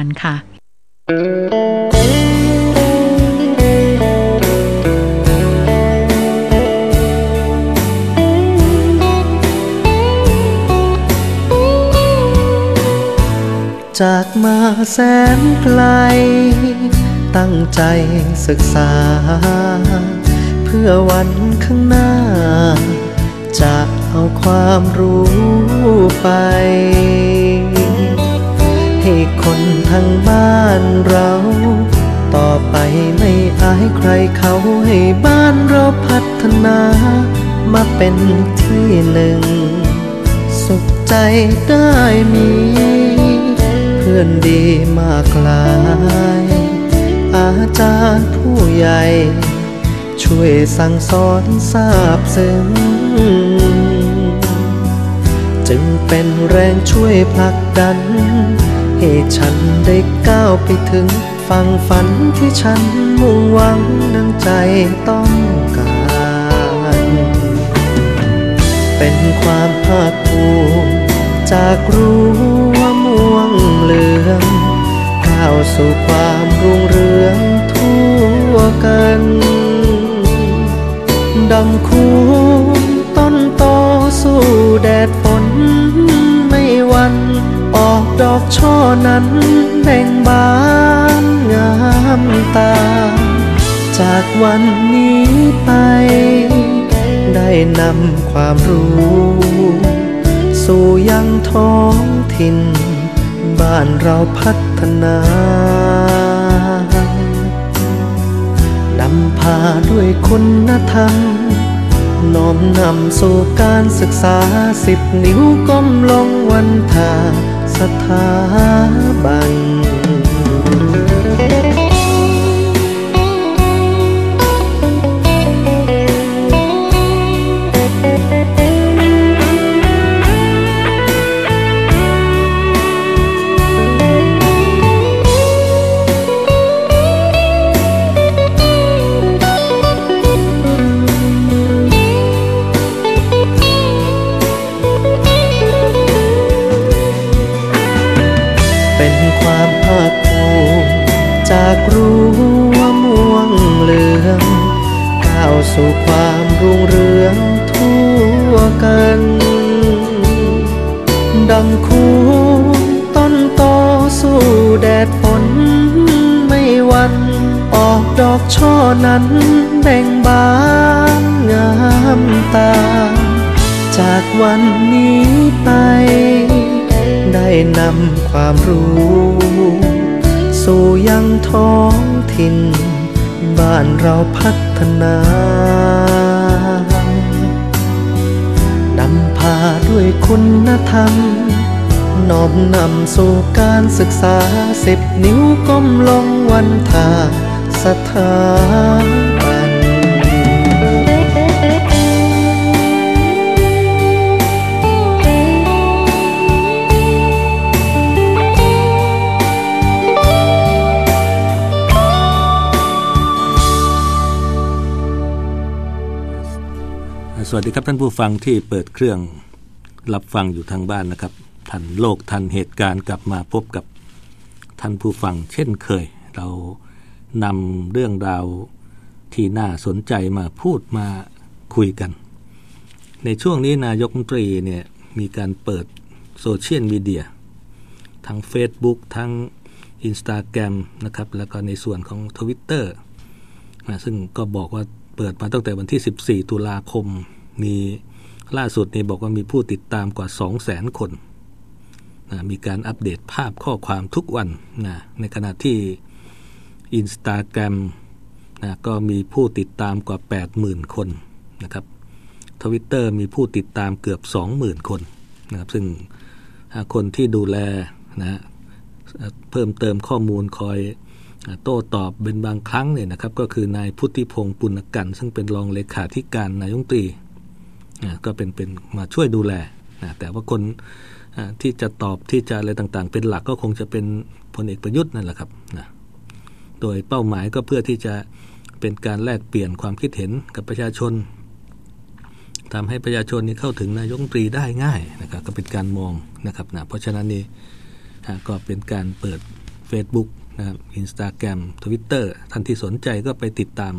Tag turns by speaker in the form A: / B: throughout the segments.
A: การค่ะ
B: จากมาแสนไกล ตั้งใจศึกษา เพื่อวันข้างหน้า จะเอาความรู้ไป คนทางบ้านเรา ต่อไปไม่อายใครเขาให้บ้านเราพัฒนา มาเป็นที่หนึ่ง สุขใจได้มี เพื่อนดีมากลาย อาจารย์ผู้ใหญ่ ช่วยสั่งสอนทราบซึ้งจึงเป็นแรงช่วยผลักดัน ให้ฉันได้ก้าวไปถึงฝั่งฝันที่ฉันมุ่งหวังดังใจต้องการ เป็นความภาคภูมิจากรู้ว่าม่วงเหลืองก้าวสู่ความรุ่งเรืองทั่วกันดำคูต้นโตสู้แดดฝนไม่วัน ออกดอกช่อนั้นแบ่งบานงามตา จากวันนี้ไป ได้นำความรู้ สู่ยังท้องถิ่น บ้านเราพัฒนานำพาด้วยคุณธรรม น้อมนำสู่การศึกษาสิบนิ้วก้มลงวันทา สถาบัน สู่ความรุ่งเรืองทั่วกันดังคูต้นโตสู้แดดฝนไม่วัน ออกดอกช่อนั้นแบ่งบานงามตา จากวันนี้ไป ได้นำความรู้ สู่ยังท้องถิ่น บ้านเราพัฒ นานำพาด้วยคุณธรรมน้อมนำสู่การศึกษาสิบนิ้วก้มลงวันทาสถา
C: น วัสดีครับท่านผู้ฟังที่เปิดเครื่องรับฟังอยู่ทางบ้านนะครับ ทันโลกทันเหตุการณ์กลับมาพบกับท่านผู้ฟังเช่นเคย เรานำเรื่องราวที่น่าสนใจมาพูดมาคุยกัน ในช่วงนี้นายกรัฐมนตรีเนี่ยมีการเปิดโซเชียลมีเดียทั้ง Facebook ทั้ง Instagram นะครับแล้วก็ในส่วนของ Twitter นะซึ่งก็บอกว่าเปิดมาตั้งแต่วันที่ 14 ตุลาคม มีล่าสุดนี่บอกว่ามีผู้ติดตามกว่า 2 0 0 0 0 0 คนนะมีการอัปเดตภาพข้อความทุกวันนะในขณะที่ Instagram นะก็มีผู้ติดตามกว่า 80,000 คนนะครับทวิตเตอร์มีผู้ติดตามเกือบ 20,000 คนนะครับซึ่งคนที่ดูแลนะเพิ่มเติมข้อมูลคอยโต้ตอบเป็นบางครั้งเนี่ยนะครับ ก็คือนายพุทธิพงศ์ปุณกัน ซึ่งเป็นรองเลขาธิการนายงตรี ก็เป็นเป็นมาช่วยดูแลนะแต่ว่าคนที่จะตอบที่จะอะไรต่างๆ เป็นหลักก็คงจะเป็นพลเอกประยุทธ์นั่นแหละครับนะโดยเป้าหมายก็เพื่อที่จะเป็นการแลกเปลี่ยนความคิดเห็นกับประชาชนทำให้ประชาชนนี้เข้าถึงนายกตรีได้ง่ายนะครับก็เป็นการมองนะครับนะเพราะฉะนั้นนี่ก็เป็นการเปิด Facebook นะครับ Instagram Twitter ท่านที่สนใจก็ไปติดตาม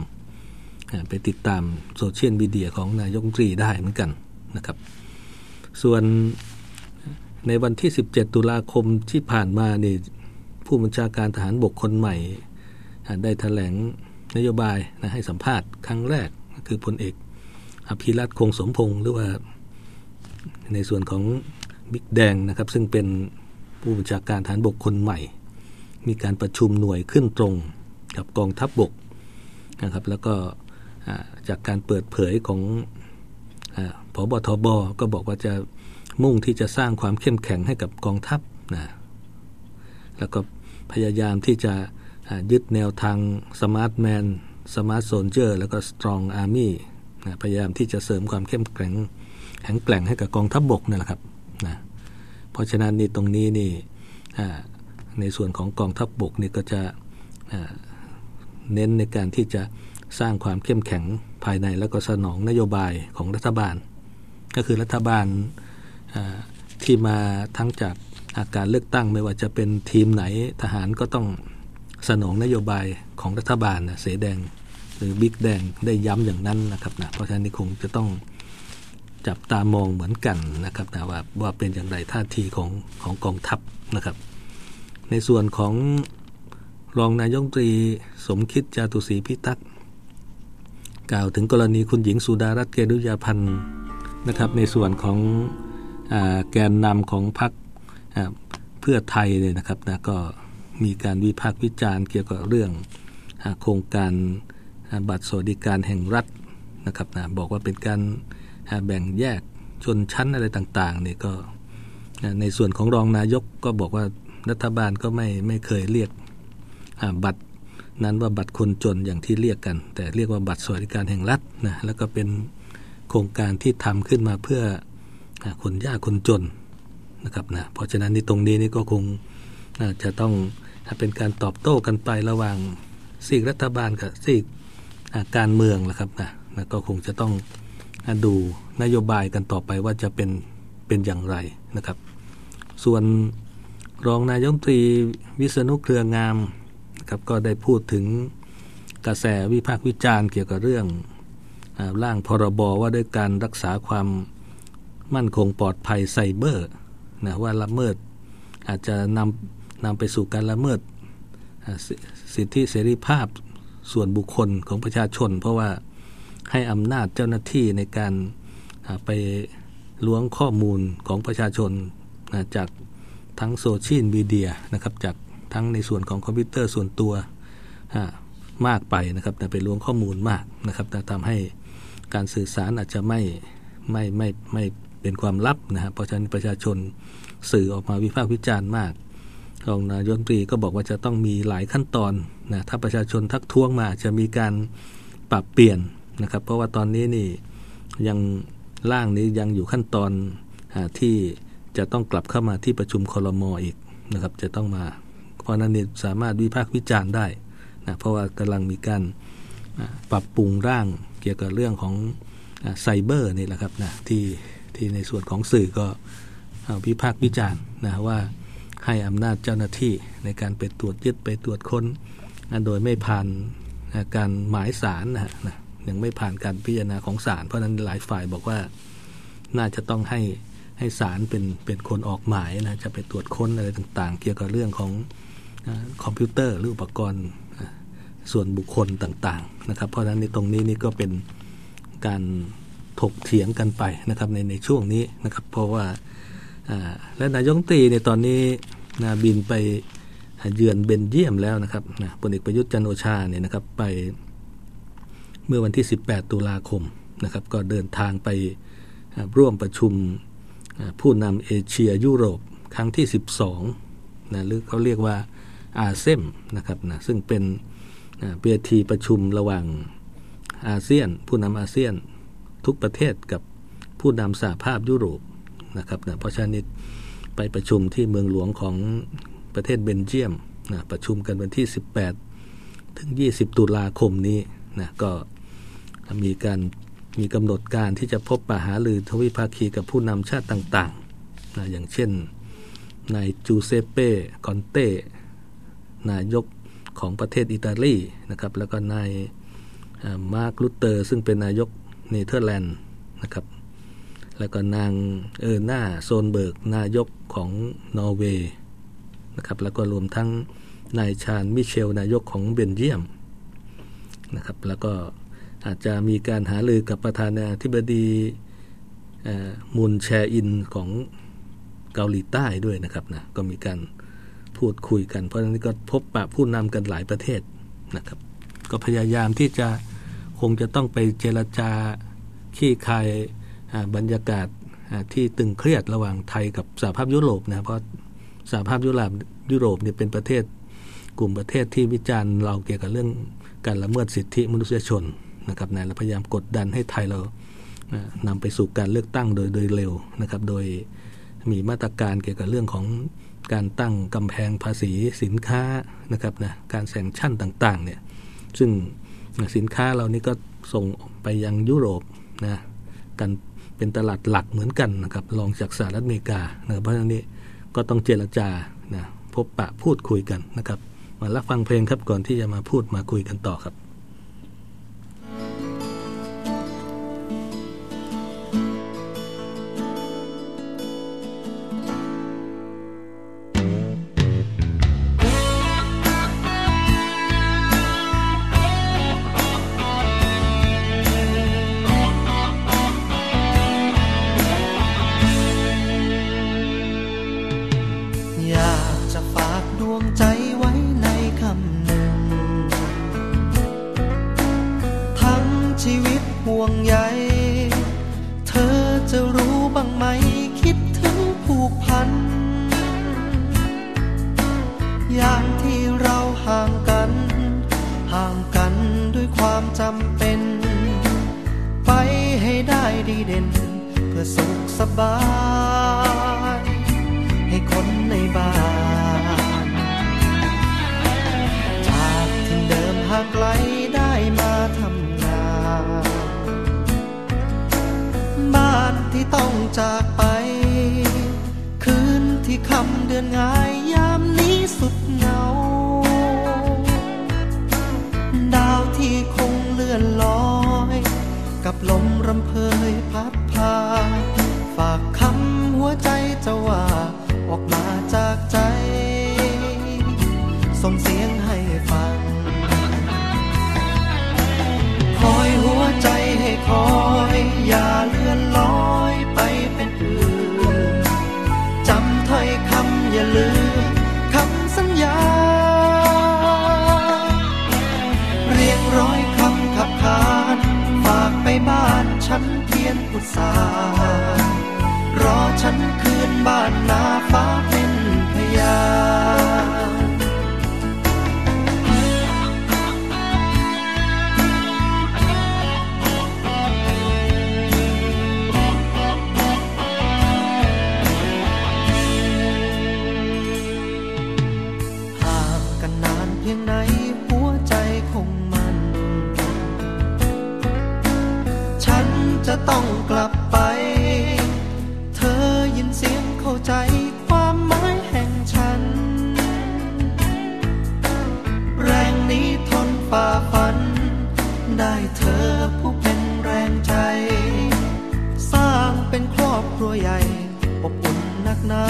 C: ไปติดตามโซเชียลมีเดียของนายกรัฐมนตรีได้เหมือนกันนะครับ ส่วนในวันที่ 17 ตุลาคมที่ผ่านมานี่ผู้บัญชาการทหารบกคนใหม่ ได้ถแถลงนโยบายนะให้สัมภาษณ์ครั้งแรกคือพลเอกอภิรัตคงสมพงศ์หรือว่าในส่วนของบิ๊กแดงนะครับ ซึ่งเป็นผู้บัญชาการฐานบกคนใหม่ มีการประชุมหน่วยขึ้นตรงกับกองทัพบบกนะครับ แล้วก็ จากการเปิดเผยของผบทบก็บอกว่าจะมุ่งที่จะสร้างความเข้มแข็งให้กับกองทัพนะแล้วก็พยายามที่จะยึดแนวทางsmart man smart soldier แล้วก็ strong army พยายามที่จะเสริมความเข้มแข็งแข็งแกร่งให้กับกองทัพบกนี่แหละครับนะเพราะฉะนั้นนี่ตรงนี้นี่ในส่วนของกองทัพบกนี่ก็จะเน้นในการที่จะ สร้างความเข้มแข็งภายในแล้วก็สนองนโยบายของรัฐบาล ก็คือรัฐบาลที่มาทั้งจากอาการเลือกตั้งไม่ว่าจะเป็นทีมไหนทหารก็ต้องสนองนโยบายของรัฐบาลนะเสแดงหรือบิ๊กแดงได้ย้ำอย่างนั้นนะครับนะเพราะฉะนั้นคงจะต้องจับตามองเหมือนกันนะครับนะว่าว่าเป็นอย่างไรท่าทีของของกองทัพนะครับ ในส่วนของรองนายกตรีสมคิดจาตุศรีพิทักษ์ กล่าวถึงกรณีคุณหญิงสุดารัตน์เกดุยาพันธ์นะครับ ในส่วนของอแกนนำของพรรคเพื่อไทยเนี่ยนะครับนะก็มีการวิพากษ์วิจารณ์เกี่ยวกับเรื่องโครงการบัตรสวัสดิการแห่งรัฐนะครับนะบอกว่าเป็นการแบ่งแยกชนชั้นอะไรต่างๆนี่ก็ในส่วนของรองนายกก็บอกว่ารัฐบาลก็ไม่ไม่เคยเรียกบัตร นั้นว่าบัตรคนจนอย่างที่เรียกกัน แต่เรียกว่าบัตรสวัสดิการแห่งรัฐนะแล้วก็เป็นโครงการที่ทำขึ้นมาเพื่อคนยากคนจนนะครับนะเพราะฉะนั้นในตรงนี้นี่ก็คงจะต้องเป็นการตอบโต้กันไประหว่างซีกรัฐบาลกับซีกการเมืองละครับนะนะก็คงจะต้องดูนโยบายกันต่อไปว่าจะเป็นเป็นอย่างไรนะครับ ส่วนรองนายมตรีวิษณุเครืองาม ครับก็ได้พูดถึงกระแสวิพากษ์วิจารณ์เกี่ยวกับเรื่องร่างพรบว่าด้วยการรักษาความมั่นคงปลอดภัยไซเบอร์นะว่าละเมิดอาจจะนำนำไปสู่การละเมิดสิทธิเสรีภาพส่วนบุคคลของประชาชน เพราะว่าให้อำนาจเจ้าหน้าที่ในการไปล้วงข้อมูลของประชาชนจากทั้งโซเชียลมีเดียนะครับจาก ทั้งในส่วนของคอมพิวเตอร์ส่วนตัวมากไปนะครับแต่ไปล้วงข้อมูลมากนะครับแต่ทำให้การสื่อสารอาจจะไม่ไม่ไม่ไม่เป็นความลับนะฮะเพราะฉะนั้นประชาชนสื่อออกมาวิพากษ์วิจารณ์มากรองนายกรัฐมนตรีก็บอกว่าจะต้องมีหลายขั้นตอนนะถ้าประชาชนทักท้วงมาจะมีการปรับเปลี่ยนนะครับ เพราะว่าตอนนี้นี่ยังร่างนี้ยังอยู่ขั้นตอนอที่จะต้องกลับเข้ามาที่ประชุมคอรมออีกนะครับ จะต้องมา เพราะนั้นนี่สามารถวิพากษ์วิจารณ์ได้นะเพราะว่ากำลังมีการปรับปรุงร่างเกี่ยวกับเรื่องของไซเบอร์นี่แหละครับนะที่ที่ในส่วนของสื่อก็วิพากษ์วิจารณ์นะว่าให้อำนาจเจ้าหน้าที่ในการไปตรวจยึดไปตรวจค้นโดยไม่ผ่านการหมายสารนะนะยังไม่ผ่านการพิจารณาของศาลเพราะนั้นหลายฝ่ายบอกว่าน่าจะต้องให้ให้ศาลเป็นเป็นคนออกหมายนะจะไปตรวจค้นอะไรต่าง ๆ เกี่ยวกับเรื่องของ คอมพิวเตอร์หรืออุปกรณ์ส่วนบุคคลต่างๆนะครับ เพราะฉะนั้นในตรงนี้นี่ก็เป็นการถกเถียงกันไปนะครับในในช่วงนี้นะครับ เพราะว่าและนายงตีในตอนนี้นาบินไปเยือนเบนเยียมแล้วนะครับนะพลเอกประยุทธ์จันโอชาเนี่ยนะครับไปเมื่อวันที่ 18 ตุลาคมนะครับ ก็เดินทางไปร่วมประชุมผู้นำเอเชียยุโรปครั้งที่ 12นะหรือเขาเรียกว่า อาเซมนะครับนะซึ่งเป็นเวทีประชุมระหว่างอาเซียน ผู้นำอาเซียนทุกประเทศกับผู้นำสหภาพยุโรปนะครับนะเพราะฉะนั้นไปประชุมที่เมืองหลวงของประเทศเบนเยียมนะประชุมกันวันที่ 18 ถึง 20 ตุลาคมนี้นะก็มีการมีกำหนดการที่จะพบปะหารือทวิภาคีกับผู้นำชาติต่างๆนะอย่างเช่นนายจูเซเป้คอนเต้
B: นายกของประเทศอิตาลีนะครับแล้วก็นายมาร์คลูเตอร์ ซึ่งเป็นนายกเนเธอร์แลนด์นะครับแล้วก็นางเออร์นาโซนเบิร์กนายกของนอร์เวย์นะครับแล้วก็รวมทั้งนายชาญมิเชล นายกของเบนเยียมนะครับแล้วก็อาจจะมีการหาลือกับประธานาธิบดีมุนแชอินของเกาหลีใต้ด้วยนะครับนะก็มีการ พูดคุยกัน เพราะฉะนั้นก็พบปะผู้นำกันหลายประเทศนะครับ ก็พยายามที่จะคงจะต้องไปเจรจาขี้คายบรรยากาศที่ตึงเครียดระหว่างไทยกับสหภาพยุโรปนะเพราะสหภาพยุโรปยุโรปเนี่ยเป็นประเทศกลุ่มประเทศที่วิจารณ์เราเกี่ยวกับเรื่องการละเมิดสิทธิมนุษยชนนะครับนะและพยายามกดดันให้ไทยเรานำไปสู่การเลือกตั้งโดยโดยเร็วนะครับ โดยมีมาตรการเกี่ยวกับเรื่องของ การตั้งกำแพงภาษีสินค้านะครับนะการแซงชั่นต่างๆเนี่ยซึ่งสินค้าเรานี่ก็ส่งไปยังยุโรปนะกันเป็นตลาดหลักเหมือนกันนะครับรองจากสหรัฐอเมริกานะเพราะฉะนั้นนี่ก็ต้องเจรจานะพบปะพูดคุยกันนะครับ มารับฟังเพลงครับก่อนที่จะมาพูดมาคุยกันต่อครับ
C: ครับ ควา
B: มจำเป็น ไปให้ได้ดีเด่น เพื่อสุขสบาย ให้คนในบ้าน จากที่เดิ
C: มหากไกลได้มาทำงาน บ้านที่ต้องจากไป คืน
B: ที่คำเดือนงายื่อนลอย กับลมรำเพยพัดพา ฝากคำหัวใจจะว่าออกมาจากใจ ส่งเสียงให้ฟัง
C: ค
B: อยหัวใจให้คอย อย่าเลื่อน ได้เธอผู้เป็นแรงใจ สร้างเป็นครอ
C: บครัวใหญ่อบอุ่น
B: นักหนา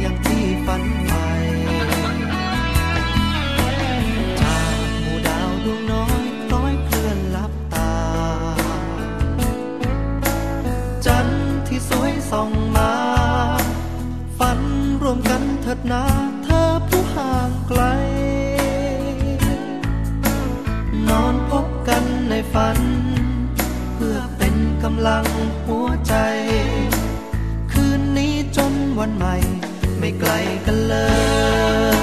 B: อย่างที่ฝันไปจากหมู่ดาวดวงน้อยคล้อย
C: เคลื่อ
B: นลับตา จันทร์ที่สวยส่
C: อ
B: งมา ฝันรวมกันเถิดนาเธอผู้ห่างไกลัน เพื่อเป็นกำลังหัวใจ คืนนี้จนวันใหม่ ไม่ไกลกันเลย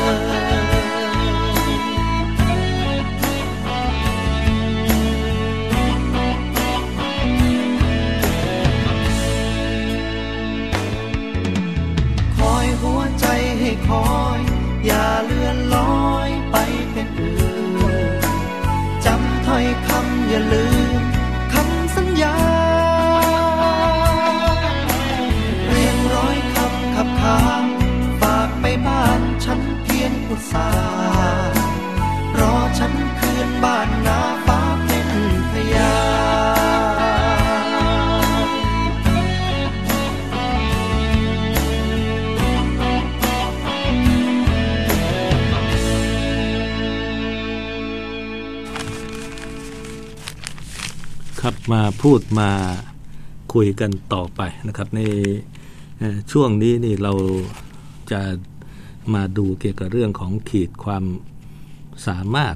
B: อย่าลืม
C: มาพูดมาคุยกันต่อไปนะครับ ในช่วงนี้นี่เราจะมาดูเกี่ยวกับเรื่องของขีดความสามารถ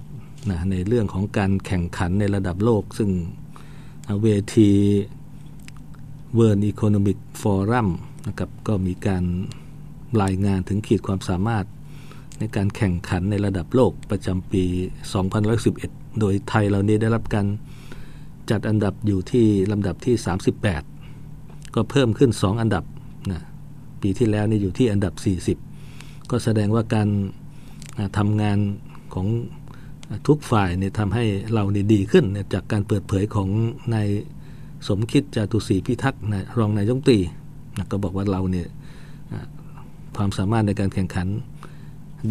C: นะในเรื่องของการแข่งขันในระดับโลก ซึ่งเวที World Economic Forum นะครับก็มีการรายงานถึงขีดความสามารถในการแข่งขันในระดับโลกประจำปี 2011 โดยไทยเรานี้ได้รับการ จัดอันดับอยู่ที่ลำดับที่ 38 ก็เพิ่มขึ้น 2 อันดับนะปีที่แล้วนี่อยู่ที่อันดับ 40 ก็แสดงว่าการทำงานของทุกฝ่ายเนี่ยทำให้เรานี่ดีขึ้นนจากการเปิดเผยของนายสมคิดจาตุศรีพิทักษ์นะรองนายกรัฐมนตรีนะก็บอกว่าเราเนี่ยความสามารถในการแข่งขัน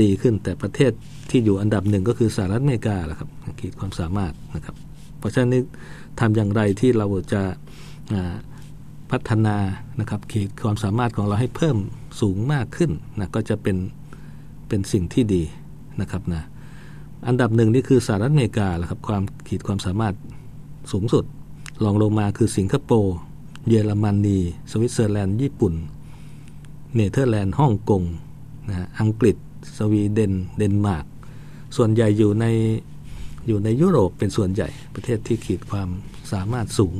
C: ดีขึ้น แต่ประเทศที่อยู่อันดับหนึ่งก็คือสหรัฐอเมริกาแหละครับขีดความสามารถนะครับ เพราะฉะนั้น ทำอย่างไรที่เราจะพัฒนานะครับขีดความสามารถของเราให้เพิ่มสูงมากขึ้นนะก็จะเป็นเป็นสิ่งที่ดีนะครับนะอันดับหนึ่งนี่คือสหรัฐอเมริกาแหละครับความขีดความสามารถสูงสุดรองลงมาคือสิงคโปร์เยอรมนี สวิตเซอร์แลนด์ ญี่ปุ่น เนเธอร์แลนด์ฮ่องกงนะอังกฤษ สวีเดน เดนมาร์ก ส่วนใหญ่อยู่ใน อยู่ในยุโรปเป็นส่วนใหญ่ประเทศที่ขีดความสามารถสูง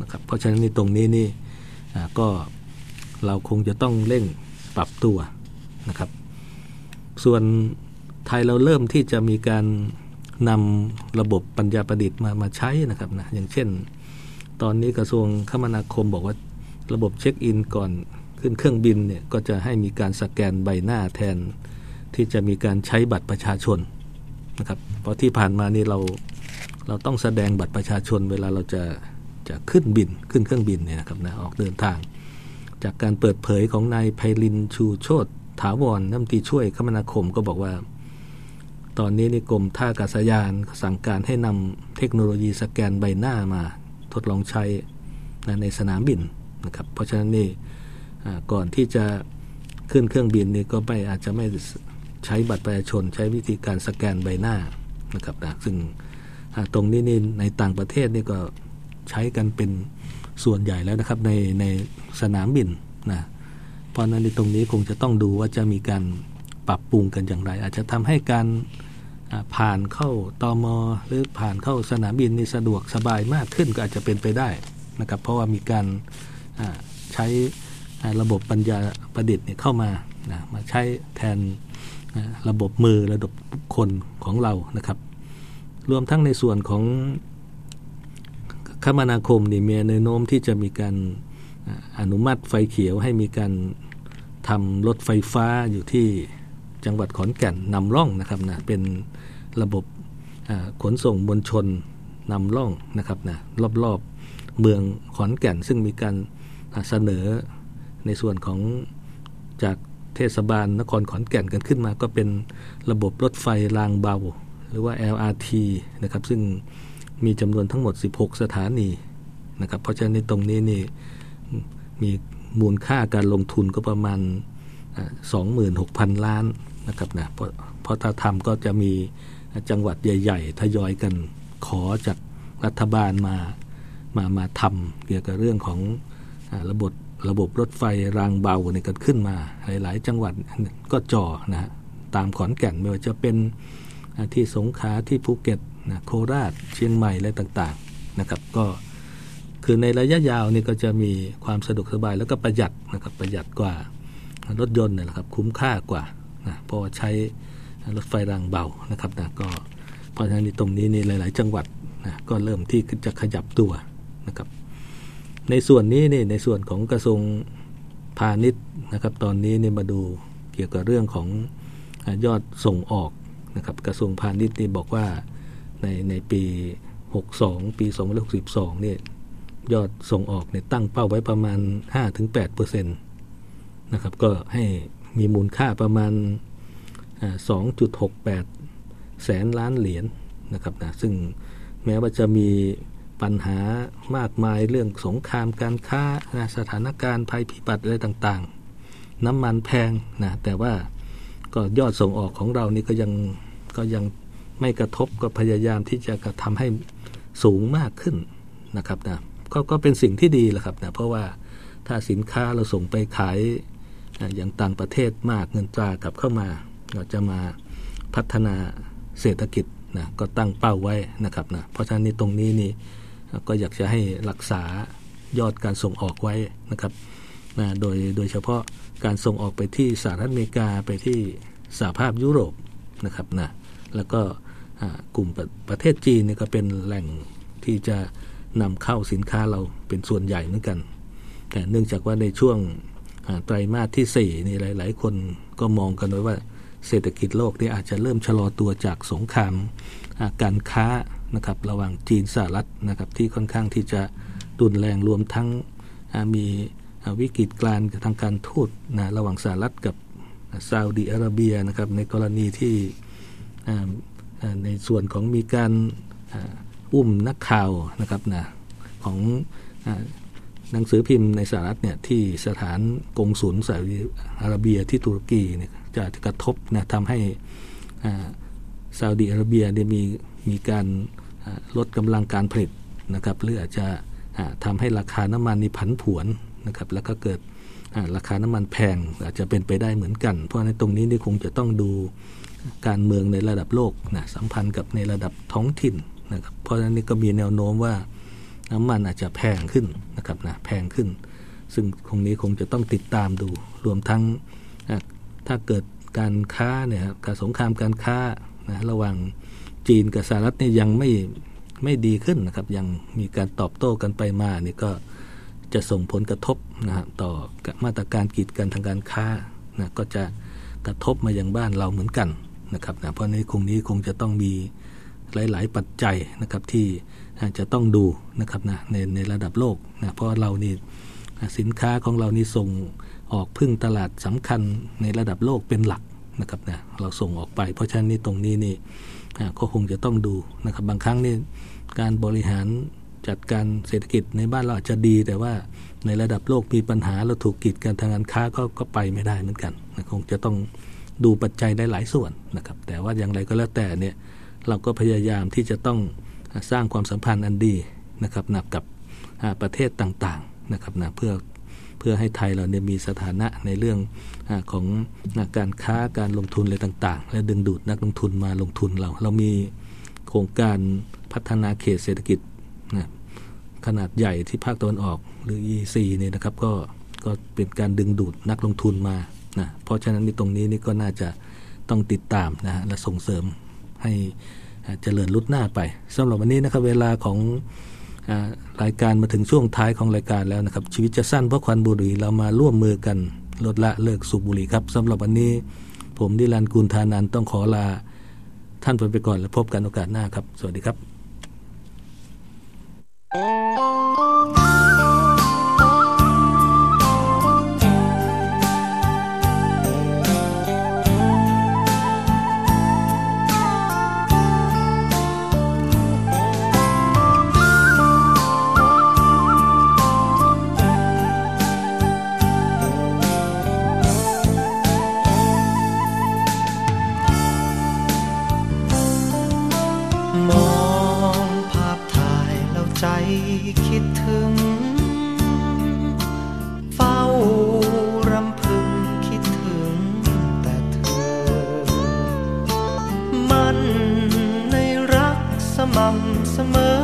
C: นะครับเพราะฉะนั้นในตรงนี้นี่ก็เราคงจะต้องเร่งปรับตัวนะครับ ส่วนไทยเราเริ่มที่จะมีการนำระบบปัญญาประดิษฐ์มามาใช้นะครับนะอย่างเช่น ตอนนี้กระทรวงคมนาคมบอกว่าระบบเช็คอินก่อนขึ้นเครื่องบินเนี่ยก็จะให้มีการสแกนใบหน้าแทนที่จะมีการใช้บัตรประชาชน นะครับเพราะที่ผ่านมานี่เราเราต้องแสดงบัตรประชาชนเวลาเราจะจะขึ้นบินขึ้นเครื่องบินเนี่ยนะครับนะออกเดินทาง จากการเปิดเผยของนายไพลินชูโชตถาวรน้ำตีช่วยคมนาคมก็บอกว่า ตอนนี้นี่กรมท่าอากาศยานสั่งการให้นำเทคโนโลยีสแกนใบหน้ามาทดลองใช้ในสนามบินนะครับเพราะฉะนั้นนี่ก่อนที่จะขึ้นเครื่องบินนี่ก็ไม่อาจจะไม่ ใช้บัตรประชาชนใช้วิธีการสแกนใบหน้านะครับนะซึ่งตรงนี้นี่ในต่างประเทศนี่ก็ใช้กันเป็นส่วนใหญ่แล้วนะครับในในสนามบินนะเพราะนั้นในตรงนี้คงจะต้องดูว่าจะมีการปรับปรุงกันอย่างไร อาจจะทำให้การผ่านเข้าตอมหรือผ่านเข้าสนามบินนี่สะดวกสบายมากขึ้นก็อาจจะเป็นไปได้นะครับ เพราะว่ามีการใช้ระบบปัญญาประดิษฐ์เข้ามานะมาใช้แทน ระบบมือระบบคนของเรานะครับ รวมทั้งในส่วนของคมนาคมนี่มีแนวโน้มที่จะมีการอนุมัติไฟเขียวให้มีการทำรถไฟฟ้าอยู่ที่จังหวัดขอนแก่นนำร่องนะครับนะเป็นระบบขนส่งมวลชนนำร่องนะครับนะรอบๆเมืองขอนแก่น ซึ่งมีการเสนอในส่วนของจาก เทศบาลนครขอนแก่นกันขึ้นมา ก็เป็นระบบรถไฟรางเบา หรือว่า LRT นะครับซึ่งมีจำนวนทั้งหมด 16 สถานีนะครับเพราะฉะนั้นในตรงนี้นี่มีมูลค่าการลงทุนก็ประมาณสองหมื่นหกพันล้านนะครับนะเพราะเพราะถ้าทำก็จะมีจังหวัดใหญ่ ๆ ทยอยกันขอจากรัฐบาลมามามาทำเกี่ยวกับเรื่องของอระบบ ระบบรถไฟรางเบาเนี่ยกันขึ้นมาหลาย ๆ จังหวัดก็จ่อนะฮะตามขอนแก่นไม่ว่าจะเป็นที่สงขลาที่ภูเก็ตนะโคราชเชียงใหม่อะไรต่างๆนะครับก็คือในระยะยาวนี่ก็จะมีความสะดวกสบายแล้วก็ประหยัดนะครับประหยัดกว่ารถยนต์นี่ยนะครับคุ้มค่ากว่านะเพราะว่าใช้รถไฟรางเบานะครับนะก็เพราะฉะนั้นในตรงนี้นี่หลาย ๆ จังหวัดนะก็เริ่มที่จะขยับตัวนะครับ ในส่วนนี้นี่ในส่วนของกระทรวงพาณิชย์นะครับ ตอนนี้นี่มาดูเกี่ยวกับเรื่องของยอดส่งออกนะครับ กระทรวงพาณิชย์นี่บอกว่าในในปี 62 ปี2062เนี่ยยอดส่งออกเนี่ยตั้งเป้าไว้ประมาณ 5-8%เปอร์เซ็นต์นะครับ ก็ให้มีมูลค่าประมาณอ่า2.68 แสนล้านเหรียญนะครับนะซึ่งแม้ว่าจะมี ปัญหามากมายเรื่องสงครามการค้านะสถานการณ์ภัยพิบัติอะไรต่างๆ น้ำมันแพงนะแต่ว่าก็ยอดส่งออกของเรานี่ก็ยังก็ยังไม่กระทบก็พยายามที่จะกระทำให้สูงมากขึ้นนะครับนะก็ก็เป็นสิ่งที่ดีแหละครับนะเพราะว่าถ้าสินค้าเราส่งไปขายอย่างต่างประเทศมากเงินตรากลับเข้ามาเราจะมาพัฒนาเศรษฐกิจนะก็ตั้งเป้าไว้นะครับนะเพราะฉะนั้นตรงนี้นี่ ก็อยากจะให้รักษายอดการส่งออกไว้นะครับนะโดยโดยเฉพาะการส่งออกไปที่สหรัฐอเมริกาไปที่สหภาพยุโรปนะครับนะแล้วก็กลุ่มประประเทศจีนนี่ก็เป็นแหล่งที่จะนำเข้าสินค้าเราเป็นส่วนใหญ่เหมือนกัน แต่เนื่องจากว่าในช่วงไตรมาสที่4นี่หลาย ๆ คนก็มองกันไว้ว่าเศรษฐกิจโลกนี่อาจจะเริ่มชะลอตัวจากสงครามการค้า นะครับระหว่างจีนสหรัฐนะครับที่ค่อนข้างที่จะรุนแรงรวมทั้งมีวิกฤตการทางการทูตนะระหว่างสหรัฐกับซาอุดีอาระเบียนะครับในกรณีที่ในส่วนของมีการอุ้มนักข่าวนะครับนะของหนังสือพิมพ์ในสหรัฐเนี่ยที่สถานกงสุลซาอุดีอาระเบียที่ตุรกีเนี่ยจะกระทบนะทำให้ซาอุดีอาระเบียเนี่ยมี มีการลดกำลังการผลิตนะครับหรืออาจจะทำให้ราคาน้ำมันนี่ผันผวนนะครับแล้วก็เกิดราคาน้ำมันแพงอาจจะเป็นไปได้เหมือนกัน เพราะในตรงนี้นี่คงจะต้องดูการเมืองในระดับโลกนะสัมพันธ์กับในระดับท้องถิ่นนะครับเพราะฉะนั้นนี่ก็มีแนวโน้มว่าน้ำมันอาจจะแพงขึ้นนะครับนะแพงขึ้น ซึ่งคงนี้คงจะต้องติดตามดูรวมทั้งถ้าเกิดการค้าเนี่ยการสงครามการค้านะระหว่าง จีนกับสหรัฐเนี่ยยังไม่ไม่ดีขึ้นนะครับ ยังมีการตอบโต้กันไปมานี่ก็จะส่งผลกระทบนะต่อมาตรการกีดกันทางการค้านะก็จะกระทบมาอย่างบ้านเราเหมือนกันนะครับนะเพราะในคงนี้คงจะต้องมีหลาย ๆ ปัจจัยนะครับที่จะต้องดูนะครับนะในในระดับโลกนะเพราะเรานี่สินค้าของเรานี่ส่งออกพึ่งตลาดสำคัญในระดับโลกเป็นหลักนะครับนะเราส่งออกไป เพราะฉะนั้นนี่ตรงนี้นี่ ก็คงจะต้องดูนะครับบางครั้งนี่การบริหารจัดการเศรษฐกิจในบ้านเราอาจจะดี แต่ว่าในระดับโลกมีปัญหาเราถูกกีดกันทางการค้าก็ก็ไปไม่ได้เหมือนกันนะคงจะต้องดูปัจจัยได้หลายส่วนนะครับ แต่ว่าอย่างไรก็แล้วแต่เนี่ยเราก็พยายามที่จะต้องสร้างความสัมพันธ์อันดีนะครับนับกับประเทศต่างๆนะครับนะเพื่อเพื่อให้ไทยเราเนี่ยมีสถานะในเรื่อง ของการค้าการลงทุนอะไรต่าง ๆ และดึงดูดนักลงทุนมาลงทุนเรา เรามีโครงการพัฒนาเขตเศรษฐกิจนะขนาดใหญ่ที่ภาคตะวันออกหรือ EC เนี่ยนะครับก็ก็เป็นการดึงดูดนักลงทุนมานะเพราะฉะนั้นในตรงนี้นี่ก็น่าจะต้องติดตามนะและส่งเสริมให้เจริญลุดหน้าไปสำหรับวันนี้นะครับเวลาของรายการมาถึงช่วงท้ายของรายการแล้วนะครับ ชีวิตจะสั้นเพราะควันบุหรี่เรามาร่วมมือกัน ลดละเลิกสูบบุหรี่ครับสำหรับวันนี้ ผมดิลันกุลธานันต้องขอลาท่านไปก่อนแล้วพบกันโอกาสหน้าครับ สวัสดีครับ
B: คิดถึง เฝ้ารำพึงคิดถึงแต่เธอ มันในรักสม่ำเสมอ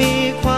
B: มีความ